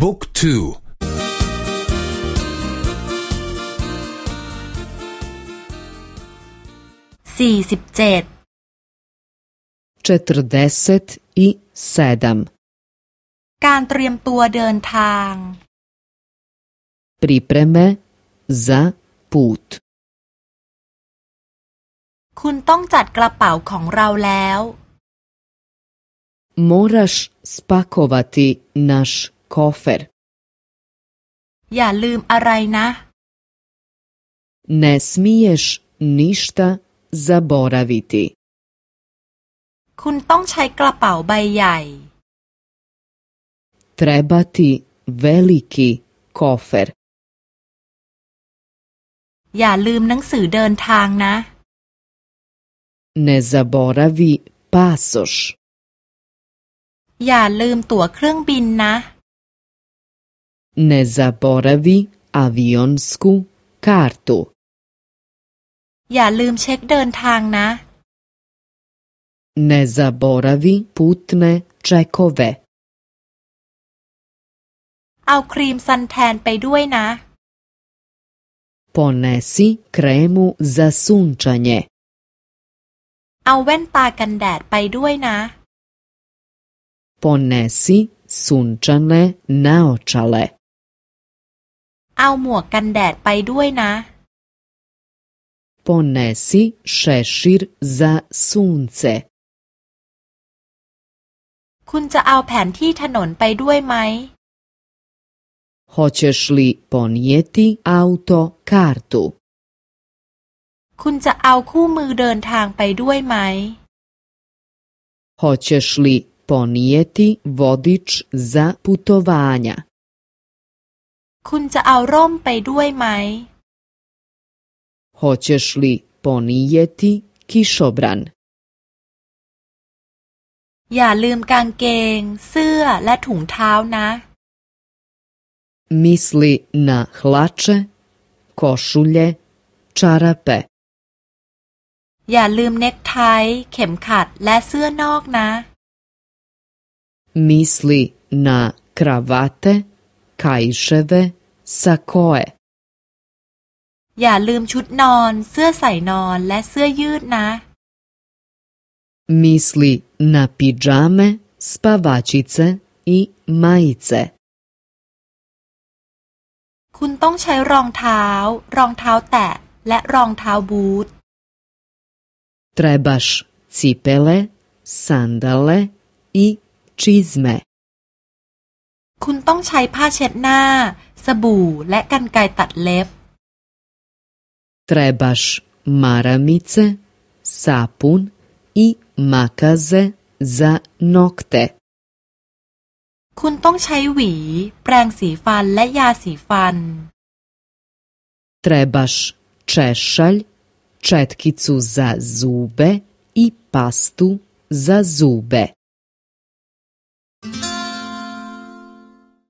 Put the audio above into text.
บุ๊กทูสี่สิบเจ็ดการเตรียมตัวเดินทาง pripreme za put คุณต้องจัดกระเป๋าของเราแล้ว moraš spakovati naš kofer อย่าลืมอะไรนะ ne smiješ ništa zaboraviti คุณต้องใช้กระเป๋าใบใหญ่ treba ti veliki kofer อย่าลืมหนังสือเดินทางนะ ne zaboravi pasoš อย่าลืมตั๋วเครื่องบินนะ ne zaboravi avionsku kartu อย่าลืมเช็คเดินทางนะ ne zaboravi putne čekove เอาครีมซันแทนไปด้วยนะ ponesi kremu za sunčanje เอาแว่นตากันแดดไปด้วยนะ ponesi sunčane naočale เอาหมวกกันแดดไปด้วยนะ ponesi šešir za sunce คุณจะเอาแผนที่ถนนไปด้วยไหม Hoćeš li ponijeti auto kartu? คุณจะเอาคู่มือเดินทางไปด้วยไหม Hoćeš li ponijeti vodič za putovanja? คุณจะเอาร่มไปด้วยไหม Hoćeš li ponijeti kišobran? อย่าลืมกางเกง เสื้อและถุงเท้านะ Misli na hlače, košulje, čarape. อย่าลืมเน็กไท เข็มขัดและเสื้อนอกนะ Misli na kravate, kajševe, sakoe. อย่าลืมชุดนอน เสื้อใส่นอนและเสื้อยืดนะ Misli na pidžame, spavačice i majice. คุณต้องใช้รองเท้า รองเท้าแตะและรองเท้าบูท Trebaš cipele, sandale i čizme. คุณต้องใช้ผ้าเช็ดหน้า สบู่และกรรไกรตัดเล็บ Trebaš maramice, sapun i makaze za nokte. คุณต้องใช้หวี แปรงสีฟันและยาสีฟัน Trebaš češalj, četkicu za zube i pastu za zube.